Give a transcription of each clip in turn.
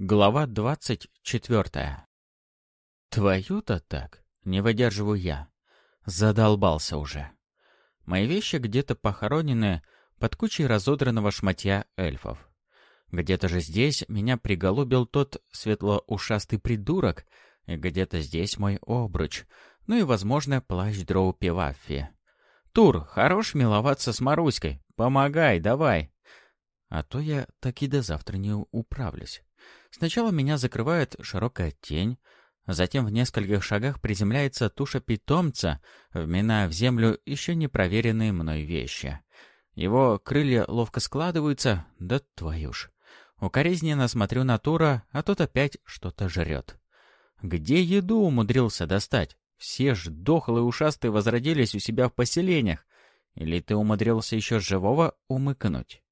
Глава двадцать четвертая. Твою-то так, не выдерживаю я. Задолбался уже. Мои вещи где-то похоронены под кучей разодранного шматья эльфов. Где-то же здесь меня приголубил тот светлоушастый придурок, и где-то здесь мой обруч, ну и, возможно, плащ дроу Пиваффи. Тур, хорош миловаться с Маруськой, помогай, давай. А то я так и до завтра не управлюсь. Сначала меня закрывает широкая тень, затем в нескольких шагах приземляется туша питомца, вминая в землю еще не проверенные мной вещи. Его крылья ловко складываются, да твою ж. Укоризненно смотрю на Тура, а тот опять что-то жрет. Где еду умудрился достать? Все ж дохлые ушастые возродились у себя в поселениях. Или ты умудрился еще живого умыкнуть?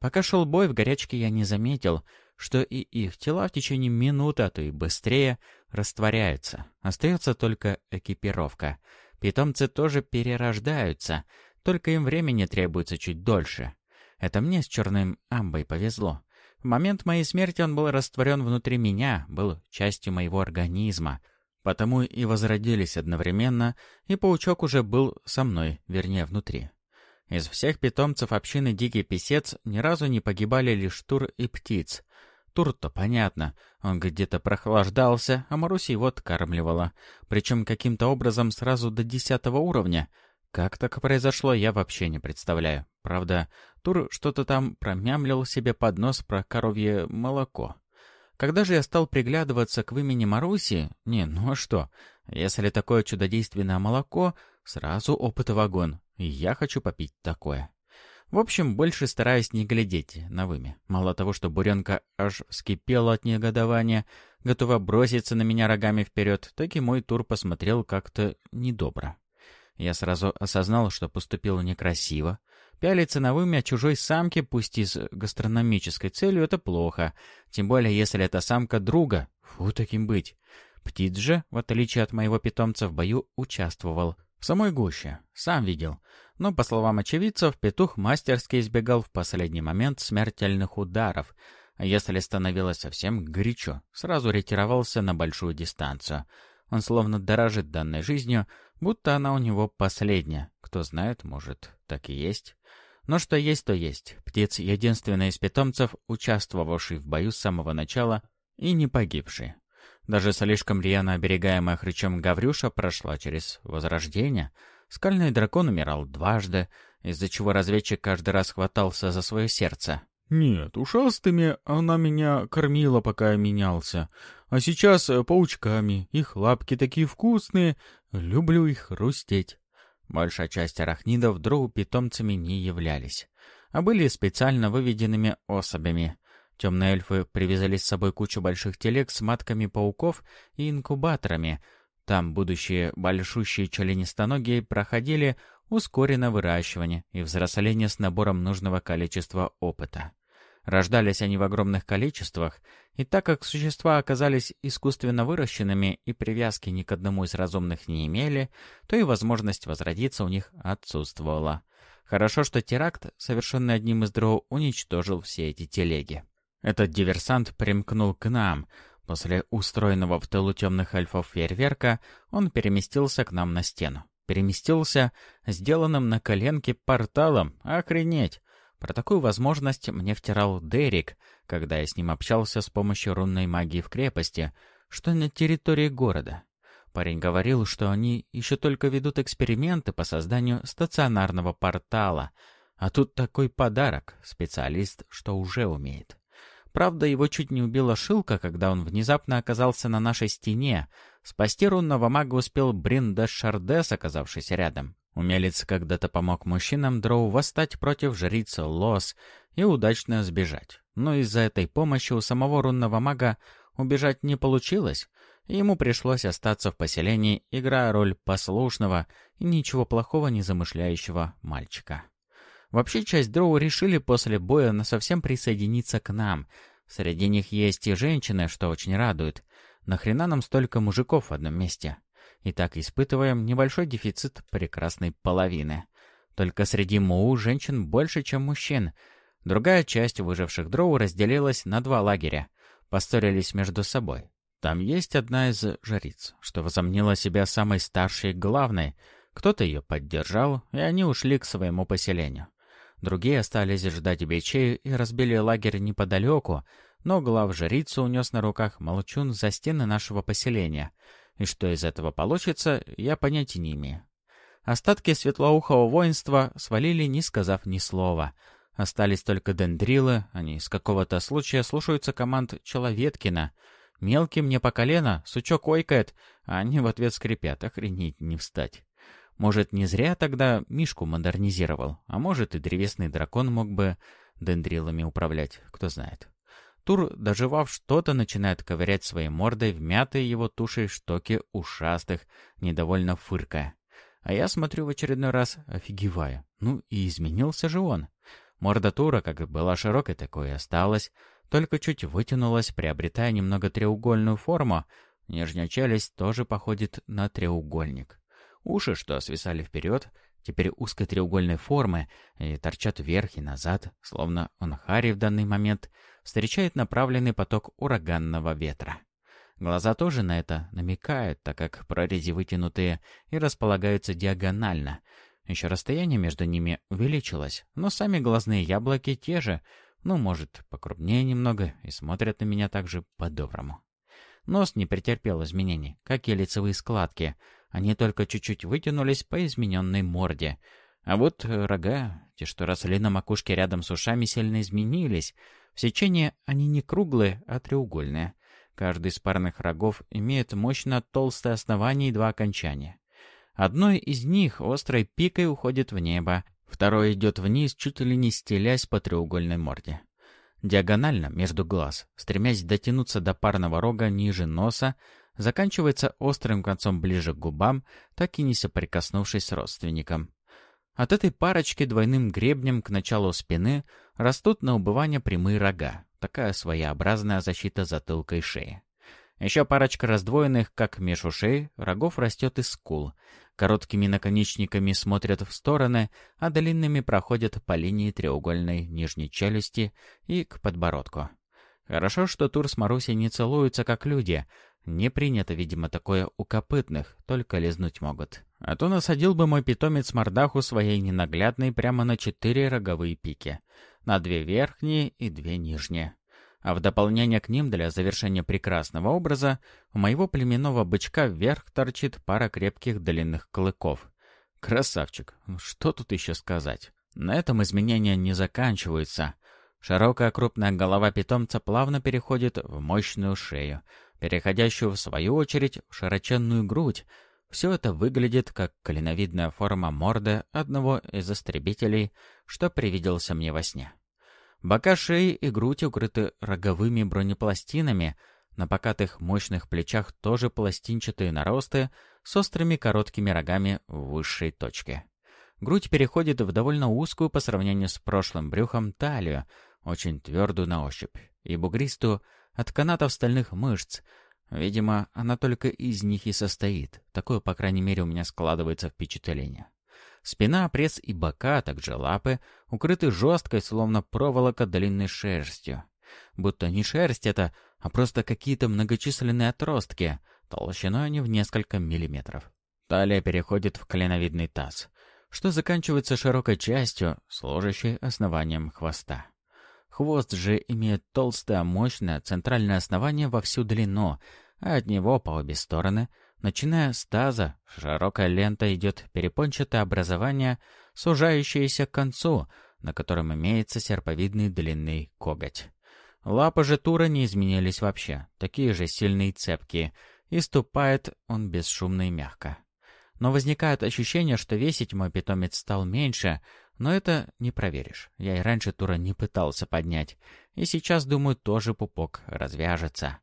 Пока шел бой, в горячке я не заметил, что и их тела в течение минуты, а то и быстрее, растворяются. Остается только экипировка. Питомцы тоже перерождаются, только им времени требуется чуть дольше. Это мне с черным амбой повезло. В момент моей смерти он был растворен внутри меня, был частью моего организма. Потому и возродились одновременно, и паучок уже был со мной, вернее, внутри. Из всех питомцев общины Дикий Песец ни разу не погибали лишь Тур и Птиц. Тур-то понятно, он где-то прохлаждался, а Маруся его откармливала. Причем каким-то образом сразу до десятого уровня. Как так произошло, я вообще не представляю. Правда, Тур что-то там промямлил себе под нос про коровье молоко. Когда же я стал приглядываться к имени Маруси, не, ну а что, если такое чудодейственное молоко, сразу опыт вагон, и я хочу попить такое. В общем, больше стараюсь не глядеть на вымя. Мало того, что буренка аж вскипела от негодования, готова броситься на меня рогами вперед, так и мой тур посмотрел как-то недобро. Я сразу осознал, что поступил некрасиво. Пялиться на вымя чужой самки, пусть и с гастрономической целью, это плохо. Тем более, если это самка друга. Фу, таким быть. Птиц же, в отличие от моего питомца, в бою участвовал. В самой гуще. Сам видел. Но, по словам очевидцев, петух мастерски избегал в последний момент смертельных ударов, а если становилось совсем горячо, сразу ретировался на большую дистанцию. Он словно дорожит данной жизнью, будто она у него последняя. Кто знает, может, так и есть. Но что есть, то есть. Птиц — единственный из питомцев, участвовавший в бою с самого начала и не погибший. Даже слишком рьяно оберегаемая хрычом Гаврюша прошла через возрождение. Скальный дракон умирал дважды, из-за чего разведчик каждый раз хватался за свое сердце. «Нет, ушастыми она меня кормила, пока я менялся. А сейчас э, паучками. Их лапки такие вкусные. Люблю их хрустеть». Большая часть арахнидов дроу питомцами не являлись, а были специально выведенными особями. Темные эльфы привязали с собой кучу больших телег с матками пауков и инкубаторами. Там будущие большущие членистоногие проходили ускоренное выращивание и взросление с набором нужного количества опыта. Рождались они в огромных количествах, и так как существа оказались искусственно выращенными и привязки ни к одному из разумных не имели, то и возможность возродиться у них отсутствовала. Хорошо, что теракт, совершенный одним из дроу, уничтожил все эти телеги. Этот диверсант примкнул к нам. После устроенного в тылу темных эльфов фейерверка он переместился к нам на стену. Переместился сделанным на коленке порталом. Охренеть! Про такую возможность мне втирал Дерек, когда я с ним общался с помощью рунной магии в крепости, что на территории города. Парень говорил, что они еще только ведут эксперименты по созданию стационарного портала, а тут такой подарок, специалист, что уже умеет. Правда, его чуть не убила Шилка, когда он внезапно оказался на нашей стене. Спасти рунного мага успел Бриндеш Шардес, оказавшийся рядом. Умелец когда-то помог мужчинам Дроу восстать против жрицы Лос и удачно сбежать. Но из-за этой помощи у самого рунного мага убежать не получилось, и ему пришлось остаться в поселении, играя роль послушного и ничего плохого не замышляющего мальчика. Вообще, часть дроу решили после боя на совсем присоединиться к нам. Среди них есть и женщины, что очень радует. Нахрена нам столько мужиков в одном месте? Итак, испытываем небольшой дефицит прекрасной половины. Только среди МУ женщин больше, чем мужчин. Другая часть выживших дроу разделилась на два лагеря. поссорились между собой. Там есть одна из жриц, что возомнила себя самой старшей и главной. Кто-то ее поддержал, и они ушли к своему поселению. Другие остались ждать бичей и разбили лагерь неподалеку, но глав жрицу унес на руках молчун за стены нашего поселения. И что из этого получится, я понятия не имею. Остатки светлоухого воинства свалили, не сказав ни слова. Остались только дендрилы, они с какого-то случая слушаются команд Человеткина. Мелкий мне по колено, сучок ойкает, а они в ответ скрипят, охренеть не встать. Может, не зря тогда Мишку модернизировал, а может и древесный дракон мог бы дендрилами управлять, кто знает. Тур, доживав что-то, начинает ковырять своей мордой в мятые его тушей штоки ушастых, недовольно фыркая. А я смотрю в очередной раз, офигеваю. Ну и изменился же он. Морда Тура, как была широкой, такой и осталась, только чуть вытянулась, приобретая немного треугольную форму. Нижняя челюсть тоже походит на треугольник. Уши, что свисали вперед, теперь узкой треугольной формы и торчат вверх и назад, словно он Хари в данный момент встречает направленный поток ураганного ветра. Глаза тоже на это намекают, так как прорези вытянутые и располагаются диагонально. Еще расстояние между ними увеличилось, но сами глазные яблоки те же, ну, может, покрупнее немного, и смотрят на меня также по-доброму. Нос не претерпел изменений, как и лицевые складки — они только чуть-чуть вытянулись по измененной морде. А вот рога, те, что росли на макушке рядом с ушами, сильно изменились. В сечении они не круглые, а треугольные. Каждый из парных рогов имеет мощно толстое основание и два окончания. Одно из них острой пикой уходит в небо, второе идет вниз, чуть ли не стелясь по треугольной морде. Диагонально, между глаз, стремясь дотянуться до парного рога ниже носа, заканчивается острым концом ближе к губам, так и не соприкоснувшись с родственником. От этой парочки двойным гребнем к началу спины растут на убывание прямые рога, такая своеобразная защита затылка и шеи. Еще парочка раздвоенных, как меж ушей, рогов растет из скул. Короткими наконечниками смотрят в стороны, а длинными проходят по линии треугольной нижней челюсти и к подбородку. Хорошо, что Тур с Марусей не целуются, как люди, не принято, видимо, такое у копытных, только лизнуть могут. А то насадил бы мой питомец мордаху своей ненаглядной прямо на четыре роговые пики. На две верхние и две нижние. А в дополнение к ним, для завершения прекрасного образа, у моего племенного бычка вверх торчит пара крепких длинных клыков. Красавчик, ну что тут еще сказать? На этом изменения не заканчиваются. Широкая крупная голова питомца плавно переходит в мощную шею — переходящую в свою очередь в широченную грудь. Все это выглядит как клиновидная форма морды одного из истребителей, что привиделся мне во сне. Бока шеи и грудь укрыты роговыми бронепластинами, на покатых мощных плечах тоже пластинчатые наросты с острыми короткими рогами в высшей точке. Грудь переходит в довольно узкую по сравнению с прошлым брюхом талию, очень твердую на ощупь, и бугристую от канатов стальных мышц. Видимо, она только из них и состоит. Такое, по крайней мере, у меня складывается впечатление. Спина, пресс и бока, а также лапы, укрыты жесткой, словно проволока длинной шерстью. Будто не шерсть это, а просто какие-то многочисленные отростки, толщиной они в несколько миллиметров. Талия переходит в коленовидный таз, что заканчивается широкой частью, служащей основанием хвоста. Хвост же имеет толстое, мощное центральное основание во всю длину, а от него по обе стороны, начиная с таза, широкая лента идет перепончатое образование, сужающееся к концу, на котором имеется серповидный длинный коготь. Лапы же Тура не изменились вообще, такие же сильные и цепкие, и ступает он бесшумно и мягко. Но возникает ощущение, что весить мой питомец стал меньше, но это не проверишь. Я и раньше Тура не пытался поднять. И сейчас, думаю, тоже пупок развяжется.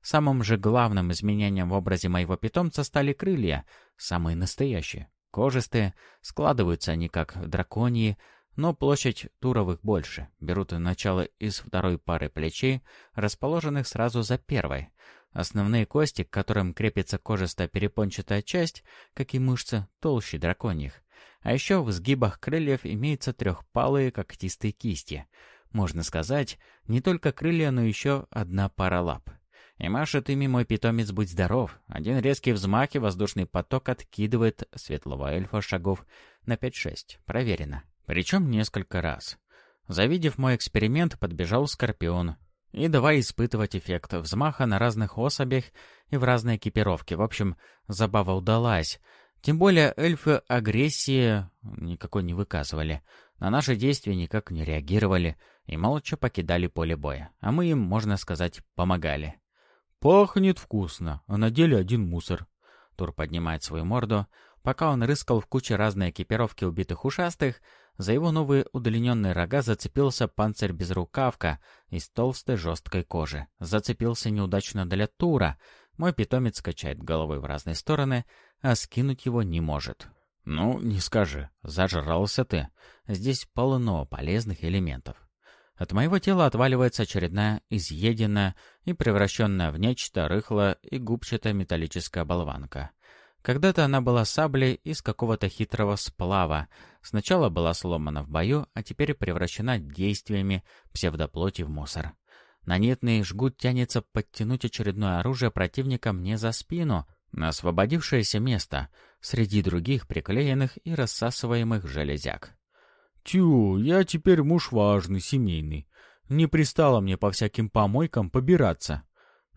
Самым же главным изменением в образе моего питомца стали крылья. Самые настоящие. Кожистые. Складываются они как драконьи, но площадь туровых больше. Берут начало из второй пары плечей, расположенных сразу за первой. Основные кости, к которым крепится кожистая перепончатая часть, как и мышцы, толще драконьих. А еще в сгибах крыльев имеются трехпалые когтистые кисти. Можно сказать, не только крылья, но еще одна пара лап. И машет ими мой питомец «Будь здоров». Один резкий взмах и воздушный поток откидывает светлого эльфа шагов на 5-6. Проверено. Причем несколько раз. Завидев мой эксперимент, подбежал Скорпион. И давай испытывать эффект взмаха на разных особях и в разной экипировке. В общем, забава удалась. Тем более эльфы агрессии никакой не выказывали. На наши действия никак не реагировали и молча покидали поле боя. А мы им, можно сказать, помогали. «Пахнет вкусно, а на деле один мусор». Тур поднимает свою морду. Пока он рыскал в куче разной экипировки убитых ушастых, за его новые удлиненные рога зацепился панцирь безрукавка из толстой жесткой кожи. Зацепился неудачно для Тура. Мой питомец качает головой в разные стороны, а скинуть его не может. «Ну, не скажи, зажрался ты. Здесь полно полезных элементов. От моего тела отваливается очередная изъеденная и превращенная в нечто рыхлая и губчатая металлическая болванка. Когда-то она была саблей из какого-то хитрого сплава. Сначала была сломана в бою, а теперь превращена действиями псевдоплоти в мусор. Нанетный жгут тянется подтянуть очередное оружие противника мне за спину, на освободившееся место, среди других приклеенных и рассасываемых железяк. Тю, я теперь муж важный, семейный. Не пристало мне по всяким помойкам побираться.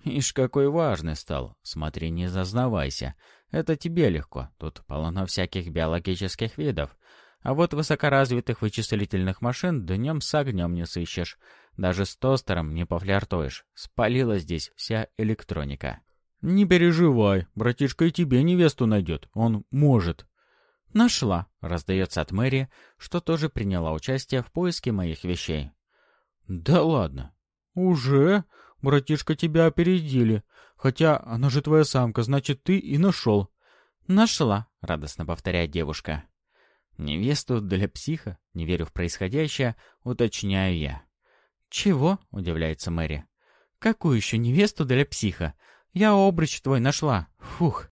Ишь, какой важный стал. Смотри, не зазнавайся. Это тебе легко. Тут полно всяких биологических видов. А вот высокоразвитых вычислительных машин днем с огнем не сыщешь. Даже с тостером не пофляртуешь. Спалила здесь вся электроника. «Не переживай, братишка и тебе невесту найдет. Он может». «Нашла», — раздается от Мэри, что тоже приняла участие в поиске моих вещей. «Да ладно. Уже? Братишка, тебя опередили. Хотя она же твоя самка, значит, ты и нашел». «Нашла», — радостно повторяет девушка. «Невесту для психа? Не верю в происходящее, уточняю я». «Чего?» — удивляется Мэри. «Какую еще невесту для психа? Я обруч твой нашла. Фух».